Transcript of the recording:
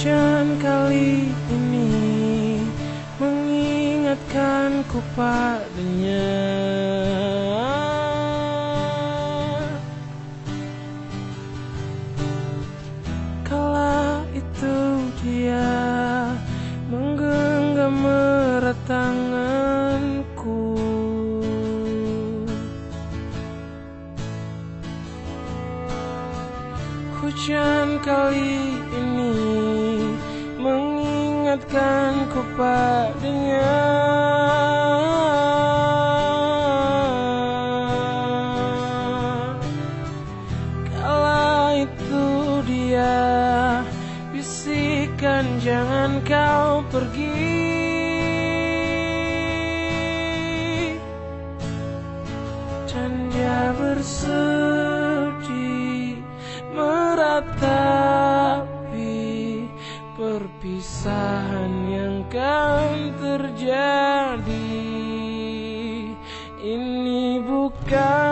Hujan kali ini mengingatkanku padanya Hujan kali ini mengingatkanku padanya. Kala itu dia bisikan jangan kau pergi. Dan dia sky.